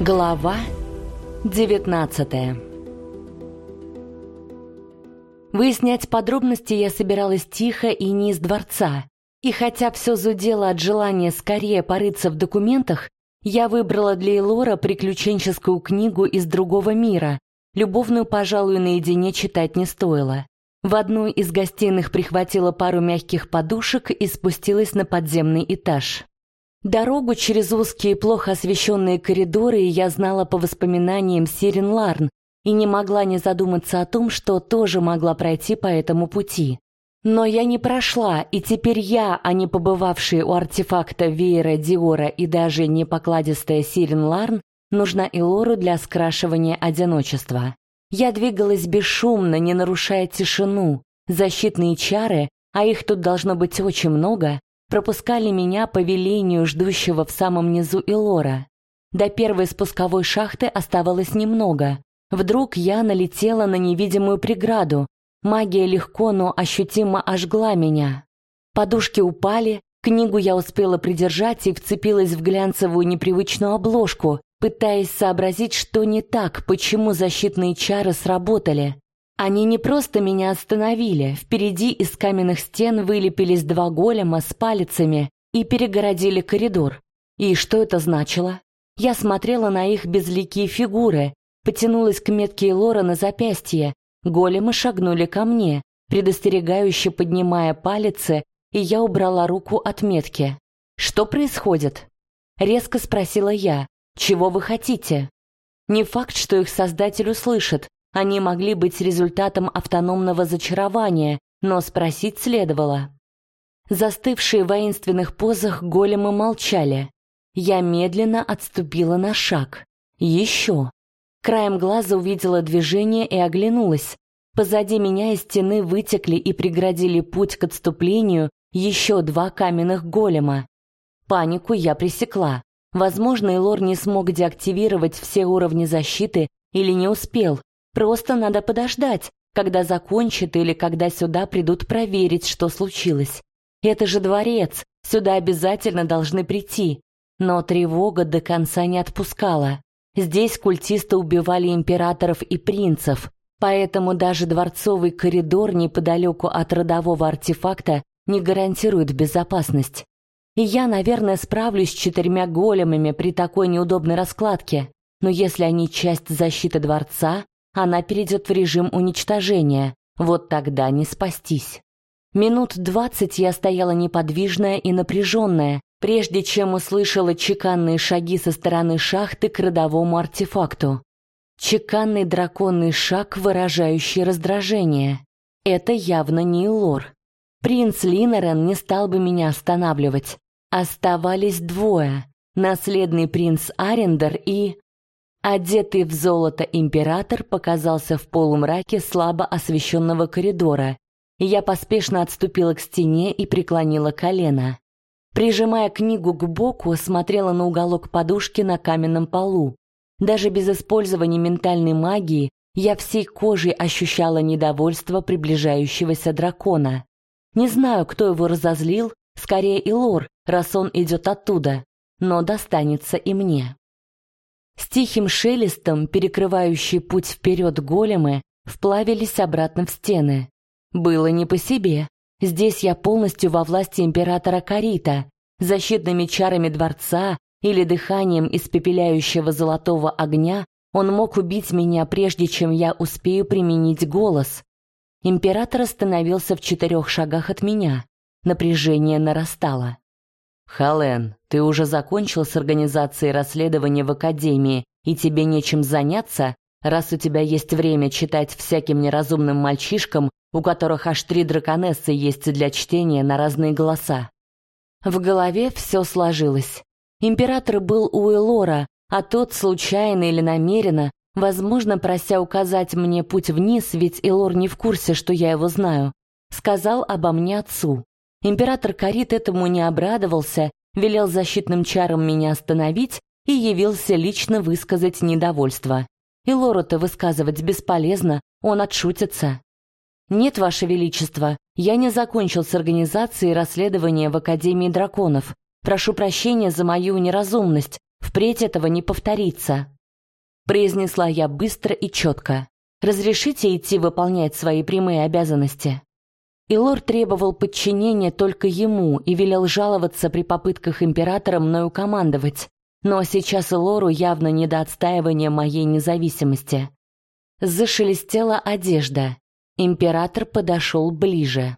Глава 19 Выяснять подробности я собиралась тихо и не из дворца. И хотя все зудело от желания скорее порыться в документах, я выбрала для Элора приключенческую книгу из другого мира. Любовную, пожалуй, наедине читать не стоило. В одной из гостиных прихватила пару мягких подушек и спустилась на подземный этаж. Дорогу через узкие, плохо освещенные коридоры я знала по воспоминаниям Сирен Ларн и не могла не задуматься о том, что тоже могла пройти по этому пути. Но я не прошла, и теперь я, а не побывавшие у артефакта Веера Диора и даже не покладистая Сирен Ларн, нужна Илору для скрашивания одиночества. Я двигалась бесшумно, не нарушая тишину. Защитные чары, а их тут должно быть очень много, пропускали меня по велению ждущего в самом низу Илора. До первой спусковой шахты оставалось немного. Вдруг я налетела на невидимую преграду. Магия легко, но ощутимо ожгла меня. Подушки упали, книгу я успела придержать и вцепилась в глянцевую непривычную обложку, пытаясь сообразить, что не так, почему защитные чары сработали. Они не просто меня остановили. Впереди из каменных стен вылепились два голема с палицами и перегородили коридор. И что это значило? Я смотрела на их безликие фигуры, потянулась к метке Лора на запястье. Големы шагнули ко мне, предостерегающе поднимая палицы, и я убрала руку от метки. «Что происходит?» Резко спросила я. «Чего вы хотите?» Не факт, что их создатель услышит, они могли быть результатом автономного зачарования, но спросить следовало. Застывшие в воинственных позах големы молчали. Я медленно отступила на шаг. Еще. Краем глаза увидела движение и оглянулась. Позади меня из стены вытекли и преградили путь к отступлению еще два каменных голема. Панику я пресекла. Возможно, Элор не смог деактивировать все уровни защиты или не успел, Просто надо подождать, когда закончат или когда сюда придут проверить, что случилось. Это же дворец, сюда обязательно должны прийти. Но тревога до конца не отпускала. Здесь культисты убивали императоров и принцев, поэтому даже дворцовый коридор неподалеку от родового артефакта не гарантирует безопасность. И я, наверное, справлюсь с четырьмя големами при такой неудобной раскладке. Но если они часть защиты дворца, она перейдет в режим уничтожения. Вот тогда не спастись. Минут двадцать я стояла неподвижная и напряженная, прежде чем услышала чеканные шаги со стороны шахты к родовому артефакту. Чеканный драконный шаг, выражающий раздражение. Это явно не Лор. Принц Линорен не стал бы меня останавливать. Оставались двое. Наследный принц Арендер и... Одетый в золото император показался в полумраке слабо освещенного коридора, я поспешно отступила к стене и преклонила колено. Прижимая книгу к боку, смотрела на уголок подушки на каменном полу. Даже без использования ментальной магии я всей кожей ощущала недовольство приближающегося дракона. Не знаю, кто его разозлил, скорее и Лор, раз он идет оттуда, но достанется и мне. С тихим шелестом, перекрывающий путь вперед големы, вплавились обратно в стены. Было не по себе. Здесь я полностью во власти императора Карита, защитными чарами дворца или дыханием испепеляющего золотого огня он мог убить меня, прежде чем я успею применить голос. Император остановился в четырех шагах от меня. Напряжение нарастало. «Хален, ты уже закончил с организацией расследования в Академии, и тебе нечем заняться, раз у тебя есть время читать всяким неразумным мальчишкам, у которых аж три драконессы есть для чтения на разные голоса». В голове все сложилось. Император был у Элора, а тот, случайно или намеренно, возможно, прося указать мне путь вниз, ведь Элор не в курсе, что я его знаю, сказал обо мне отцу. Император Карит этому не обрадовался, велел защитным чарам меня остановить и явился лично высказать недовольство. И Лору-то высказывать бесполезно, он отшутится. «Нет, Ваше Величество, я не закончил с организацией расследования в Академии драконов. Прошу прощения за мою неразумность. Впредь этого не повторится. Произнесла я быстро и четко. Разрешите идти выполнять свои прямые обязанности? Илор требовал подчинения только ему и велел жаловаться при попытках императора мною командовать. Но сейчас Илору явно не до отстаивания моей независимости. Зашелестела одежда. Император подошел ближе.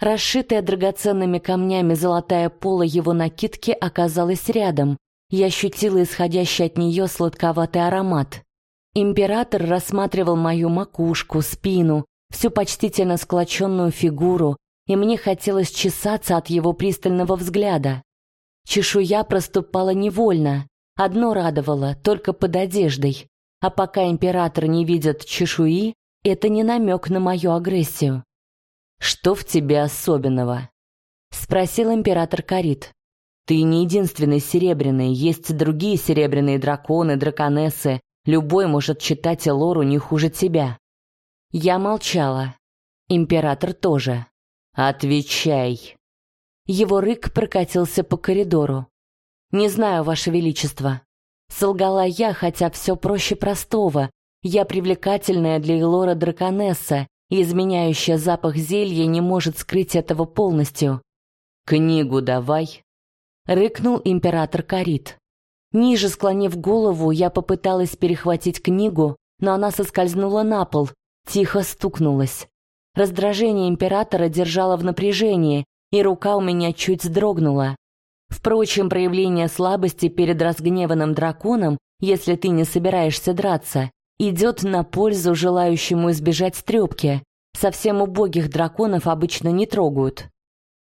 Расшитая драгоценными камнями золотая пола его накидки оказалась рядом. Я ощутила исходящий от нее сладковатый аромат. Император рассматривал мою макушку, спину, всю почтительно склоченную фигуру, и мне хотелось чесаться от его пристального взгляда. Чешуя проступала невольно. Одно радовало, только под одеждой. А пока император не видит чешуи, это не намек на мою агрессию. «Что в тебе особенного?» — спросил император Карит. «Ты не единственный серебряный, есть другие серебряные драконы, драконессы. Любой может читать Элору не хуже тебя». Я молчала. Император тоже. «Отвечай!» Его рык прокатился по коридору. «Не знаю, Ваше Величество», Солгала я, хотя все проще простого. Я привлекательная для Элора драконесса, и изменяющая запах зелья не может скрыть этого полностью. «Книгу давай!» — рыкнул император Карит. Ниже склонив голову, я попыталась перехватить книгу, но она соскользнула на пол, тихо стукнулась. Раздражение императора держало в напряжении, и рука у меня чуть сдрогнула. Впрочем, проявление слабости перед разгневанным драконом, если ты не собираешься драться, идет на пользу желающему избежать стрёпки. Совсем убогих драконов обычно не трогают.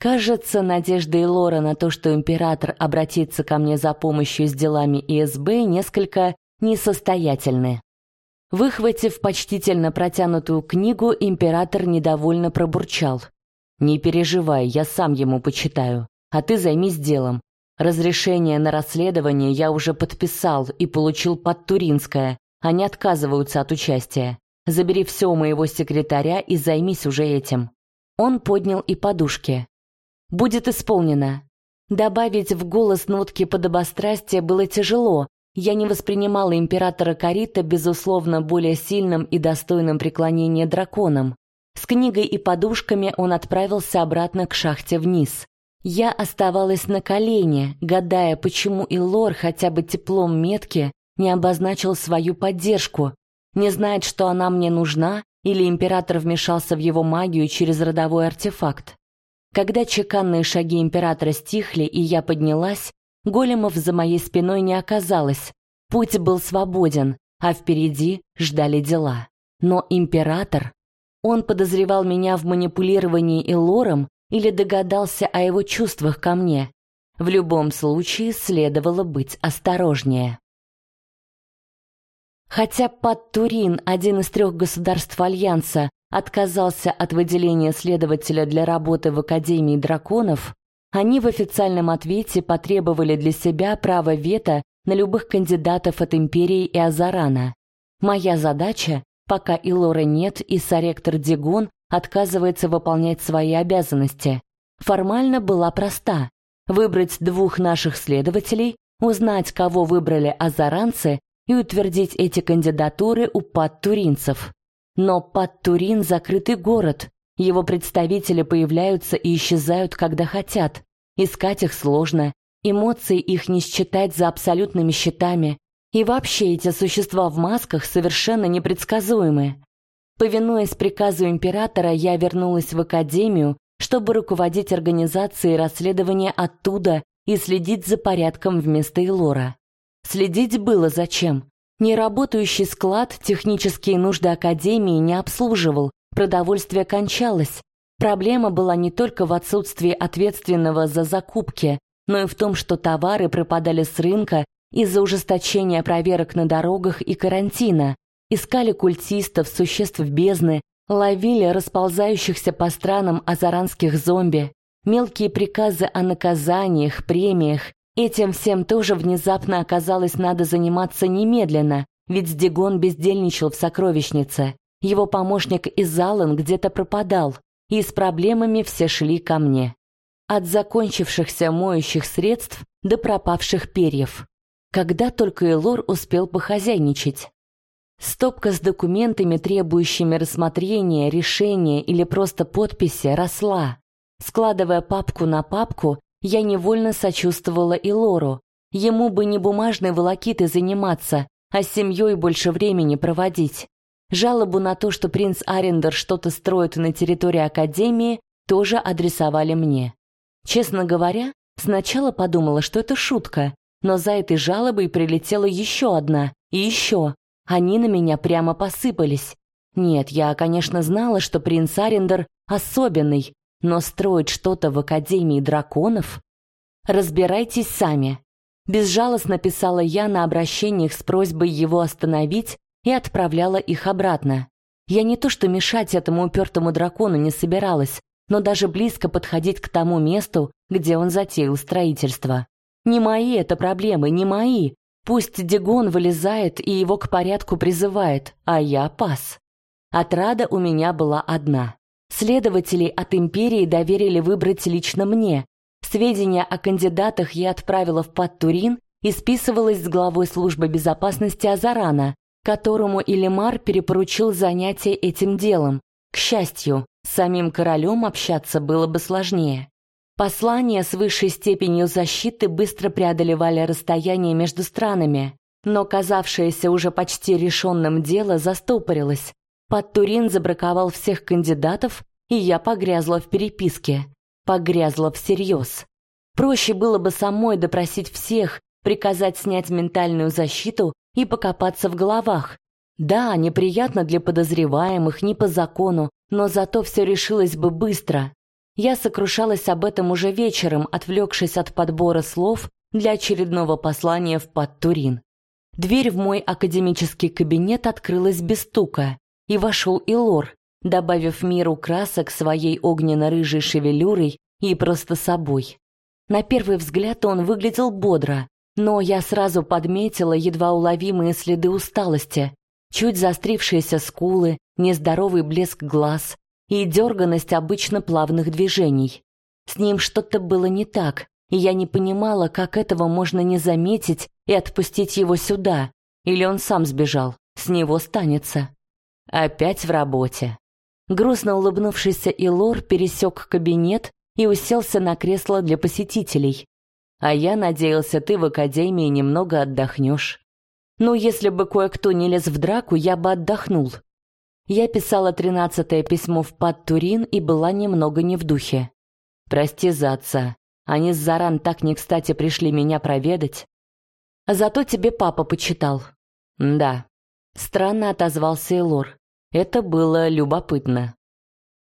Кажется, надежда и Лора на то, что император обратится ко мне за помощью с делами ИСБ, несколько несостоятельны. Выхватив почтительно протянутую книгу, император недовольно пробурчал. «Не переживай, я сам ему почитаю а ты займись делом. Разрешение на расследование я уже подписал и получил под Туринское. Они отказываются от участия. Забери все у моего секретаря и займись уже этим». Он поднял и подушки. «Будет исполнено». Добавить в голос нотки подобострастия было тяжело. Я не воспринимала императора Карита, безусловно, более сильным и достойным преклонения драконом. С книгой и подушками он отправился обратно к шахте вниз. Я оставалась на колене, гадая, почему Илор хотя бы теплом метки не обозначил свою поддержку, не знает, что она мне нужна, или император вмешался в его магию через родовой артефакт. Когда чеканные шаги императора стихли, и я поднялась, големов за моей спиной не оказалось. Путь был свободен, а впереди ждали дела. Но император... Он подозревал меня в манипулировании Илором или догадался о его чувствах ко мне. В любом случае следовало быть осторожнее. Хотя под Турин, один из трех государств Альянса, отказался от выделения следователя для работы в Академии драконов, они в официальном ответе потребовали для себя право вето на любых кандидатов от Империи и Азарана. Моя задача, пока Илора нет и соректор Дигон отказывается выполнять свои обязанности. Формально была проста. Выбрать двух наших следователей, узнать, кого выбрали азаранцы и утвердить эти кандидатуры у подтуринцев. Но Подтурин – закрытый город. Его представители появляются и исчезают, когда хотят. Искать их сложно. Эмоции их не считать за абсолютными счетами. И вообще эти существа в масках совершенно непредсказуемы. Повинуясь приказу императора, я вернулась в академию, чтобы руководить организацией расследования оттуда и следить за порядком вместо Элора. Следить было зачем? Неработающий склад технические нужды академии не обслуживал, продовольствие кончалось. Проблема была не только в отсутствии ответственного за закупки, но и в том, что товары пропадали с рынка из-за ужесточения проверок на дорогах и карантина, Искали культистов, существ бездны, ловили расползающихся по странам азаранских зомби. Мелкие приказы о наказаниях, премиях. Этим всем тоже внезапно оказалось надо заниматься немедленно, ведь Дигон бездельничал в сокровищнице. Его помощник Изалан где-то пропадал, и с проблемами все шли ко мне. От закончившихся моющих средств до пропавших перьев. Когда только Элор успел похозяйничать. Стопка с документами, требующими рассмотрения, решения или просто подписи, росла. Складывая папку на папку, я невольно сочувствовала и. Ему бы не бумажной волокитой заниматься, а с семьей больше времени проводить. Жалобу на то, что принц Арендер что-то строит на территории Академии, тоже адресовали мне. Честно говоря, сначала подумала, что это шутка, но за этой жалобой прилетела еще одна, и еще. Они на меня прямо посыпались. Нет, я, конечно, знала, что принц Арендер особенный, но строить что-то в Академии драконов? Разбирайтесь сами. Безжалостно писала я на обращениях с просьбой его остановить и отправляла их обратно. Я не то что мешать этому упертому дракону не собиралась, но даже близко подходить к тому месту, где он затеял строительство. Не мои это проблемы, не мои. Пусть Дегон вылезает и его к порядку призывает, а я пас. Отрада у меня была одна. Следователей от империи доверили выбрать лично мне. Сведения о кандидатах я отправила в Паттурин и списывалась с главой службы безопасности Азарана, которому Илимар перепоручил занятие этим делом. К счастью, с самим королем общаться было бы сложнее. Послания с высшей степенью защиты быстро преодолевали расстояние между странами, но казавшееся уже почти решенным дело застопорилось. Под Турин забраковал всех кандидатов, и я погрязла в переписке. Погрязла всерьез. Проще было бы самой допросить всех, приказать снять ментальную защиту и покопаться в головах. Да, неприятно для подозреваемых, не по закону, но зато все решилось бы быстро. Я сокрушалась об этом уже вечером, отвлекшись от подбора слов для очередного послания в Подтурин. Дверь в мой академический кабинет открылась без стука, и вошел Илор, добавив миру красок своей огненно-рыжей шевелюрой и просто собой. На первый взгляд он выглядел бодро, но я сразу подметила едва уловимые следы усталости, чуть заострившиеся скулы, нездоровый блеск глаз, и дерганность обычно плавных движений. С ним что-то было не так, и я не понимала, как этого можно не заметить и отпустить его сюда. Или он сам сбежал, с него станется. Опять в работе. Грустно улыбнувшийся Илор пересек кабинет и уселся на кресло для посетителей. А я надеялся, ты в академии немного отдохнешь. Ну, если бы кое-кто не лез в драку, я бы отдохнул. Я писала тринадцатое письмо в Паттурин и была немного не в духе. Прости за отца. Они с Заран так не кстати пришли меня проведать. Зато тебе папа почитал. Да. Странно отозвался Элор. Это было любопытно.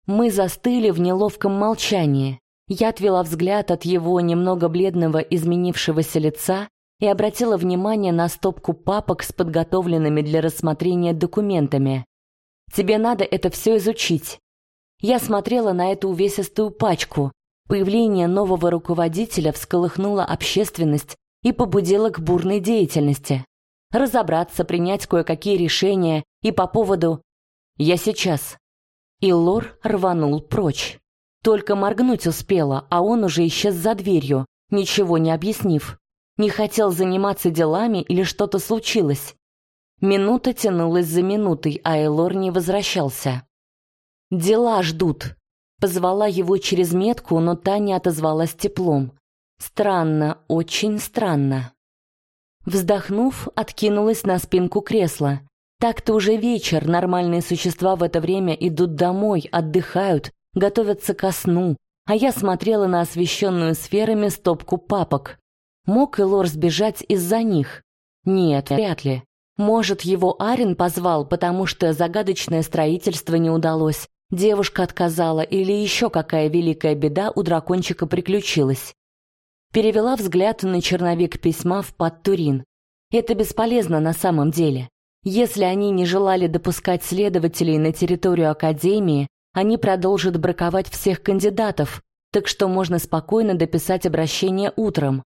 Мы застыли в неловком молчании. Я отвела взгляд от его немного бледного изменившегося лица и обратила внимание на стопку папок с подготовленными для рассмотрения документами. Тебе надо это все изучить. Я смотрела на эту увесистую пачку. Появление нового руководителя всколыхнуло общественность и побудило к бурной деятельности. Разобраться, принять кое-какие решения и по поводу «я сейчас». И Лор рванул прочь. Только моргнуть успела, а он уже исчез за дверью, ничего не объяснив. Не хотел заниматься делами или что-то случилось. Минута тянулась за минутой, а Элор не возвращался. «Дела ждут», — позвала его через метку, но та не отозвалась теплом. Странно, очень странно. Вздохнув, откинулась на спинку кресла. Так-то уже вечер, нормальные существа в это время идут домой, отдыхают, готовятся ко сну, а я смотрела на освещенную сферами стопку папок. Мог Элор сбежать из-за них? Нет, вряд ли. Может, его Арин позвал, потому что загадочное строительство не удалось, девушка отказала или еще какая великая беда у дракончика приключилась. Перевела взгляд на черновик письма в Подтурин. Это бесполезно на самом деле. Если они не желали допускать следователей на территорию Академии, они продолжат браковать всех кандидатов, так что можно спокойно дописать обращение утром.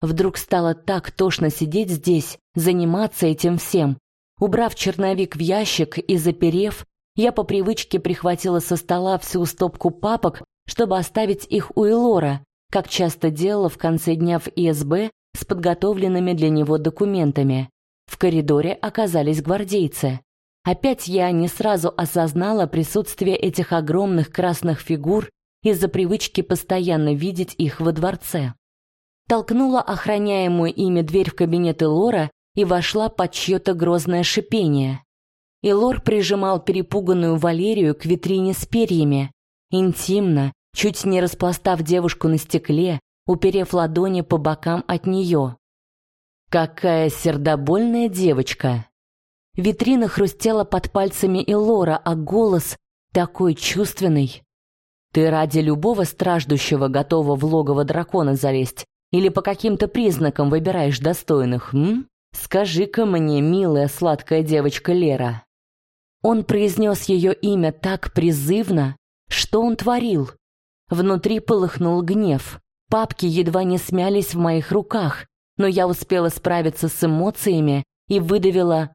Вдруг стало так тошно сидеть здесь, заниматься этим всем. Убрав черновик в ящик и заперев, я по привычке прихватила со стола всю стопку папок, чтобы оставить их у Элора, как часто делала в конце дня в ИСБ, с подготовленными для него документами. В коридоре оказались гвардейцы. Опять я не сразу осознала присутствие этих огромных красных фигур из-за привычки постоянно видеть их во дворце. Толкнула охраняемую ими дверь в кабинет Элора и вошла под чье-то грозное шипение. Элор прижимал перепуганную Валерию к витрине с перьями. Интимно, чуть не распластав девушку на стекле, уперев ладони по бокам от нее. «Какая сердобольная девочка!» Витрина хрустела под пальцами Элора, а голос такой чувственный. «Ты ради любого страждущего готова в логово дракона залезть или по каким-то признакам выбираешь достойных, м? Скажи-ка мне, милая сладкая девочка Лера». Он произнес ее имя так призывно, что он творил. Внутри полыхнул гнев. Папки едва не смялись в моих руках, но я успела справиться с эмоциями и выдавила